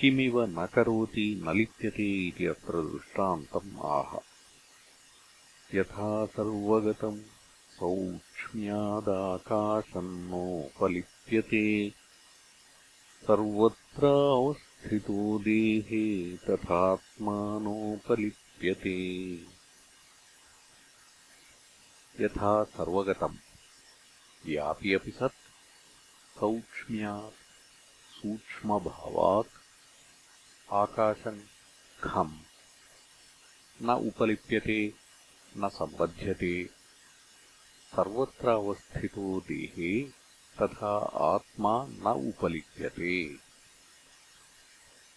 किमिव न करोति न लिप्यते इति अत्र दृष्टान्तम् आह। यथा सर्वगतम् सौक्ष्म्यादाकाशन्नोपलिप्यते। सर्वत्रावस्थितो देहे तथात्मानोपलिप्यते। यथा सर्वगतम्। व्यापि अपि सत्। सौक्ष्म्यात् सूक्ष्मभावात् आकाशम् खम्। न उपलिप्यते न सम्बध्यते। सर्वत्र अवस्थितो देहे तथा आत्मा न उपलिप्यते